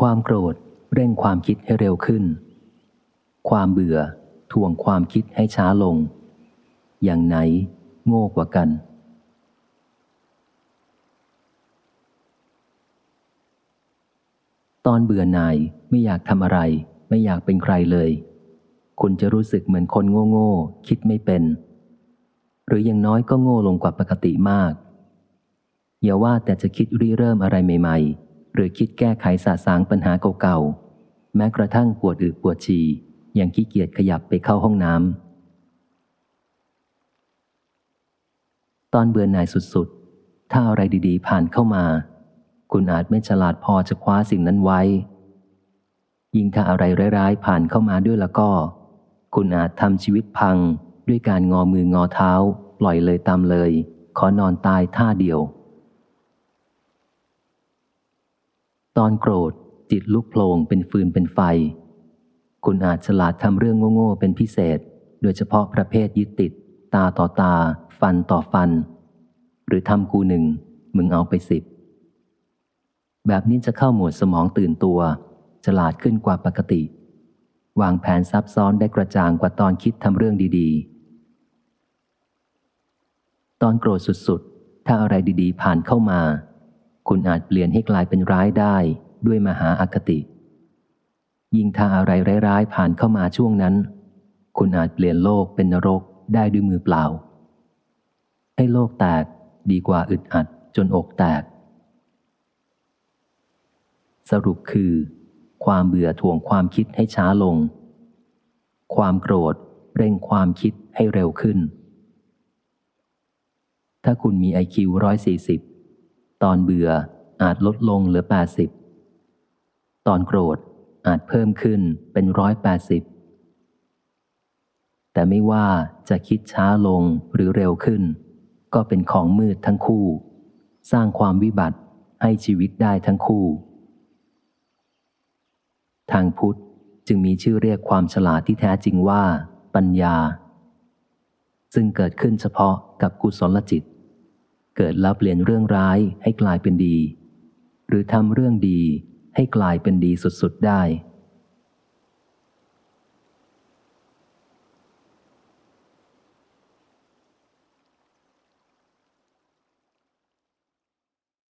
ความโกรธเร่งความคิดให้เร็วขึ้น ความเบื่อทวงความคิดให้ช้าลง อย่างไหนโง่กว่ากัน ตอนเบื่อหน่ายไม่อยากทำอะไร ไม่อยากเป็นใครเลย คุณจะรู้สึกเหมือนคนโง่โง่คิดไม่เป็น หรืออย่างน้อยก็โง่ลงกว่าปกติมาก อย่าว่าแต่จะคิดริเริ่มอะไรใหม่ ๆ หรือคิดแก้ไขสาสางปัญหาเก่าๆ แม้กระทั่งปวดอึปวดฉี่ยังขี้เกียจขยับไปเข้าห้องน้ำ ตอนเบื่อหน่ายสุดๆ ถ้าอะไรดีๆ ผ่านเข้ามา คุณอาจไม่ฉลาดพอจะคว้าสิ่งนั้นไว้ ยิ่งถ้าอะไรร้ายๆ ผ่านเข้ามาด้วยแล้วก็ คุณอาจทำชีวิตพังด้วยการงอมืองอเท้า ปล่อยเลยตามเลย ขอนอนตายท่าเดียว ตอนโกรธ จิตลุกโผลงเป็นฟืนเป็นไฟ คุณอาจฉลาดทำเรื่องโง่ๆเป็นพิเศษ โดยเฉพาะประเภทยึดติด ตาต่อตา ฟันต่อฟัน หรือทำกูหนึ่ง มึงเอาไปสิบ แบบนี้จะเข้าหมวดสมองตื่นตัว ฉลาดขึ้นกว่าปกติ วางแผนซับซ้อนได้กระจ่างกว่าตอนคิดทำเรื่องดีๆ ตอนโกรธสุดๆ ถ้าอะไรดีๆ ผ่านเข้ามา คุณอาจเปลี่ยนให้กลายเป็นร้ายได้ด้วยมหาอาคติ ยิ่งถ้าอะไรร้ายๆผ่านเข้ามาช่วงนั้น คุณอาจเปลี่ยนโลกเป็นนรกได้ด้วยมือเปล่า ให้โลกแตกดีกว่าอึดอัดจนอกแตก สรุปคือ ความเบื่อทวงความคิดให้ช้าลง ความโกรธเร่งความคิดให้เร็วขึ้น ถ้าคุณมีไอคิวร้อยสี่สิบ ตอนเบื่ออาจลดลงเหลือแปดสิบตอนโกรธอาจเพิ่มขึ้นเป็นร้อยแปดสิบแต่ไม่ว่าจะคิดช้าลงหรือเร็วขึ้น ก็เป็นของมืดทั้งคู่ สร้างความวิบัติให้ชีวิตได้ทั้งคู่ ทางพุทธจึงมีชื่อเรียกความฉลาดที่แท้จริงว่า ปัญญา ซึ่งเกิดขึ้นเฉพาะกับกุศลจิต เกิดแล้วเปลี่ยนเรื่องร้ายให้กลายเป็นดี หรือทำเรื่องดีให้กลายเป็นดีสุดๆได้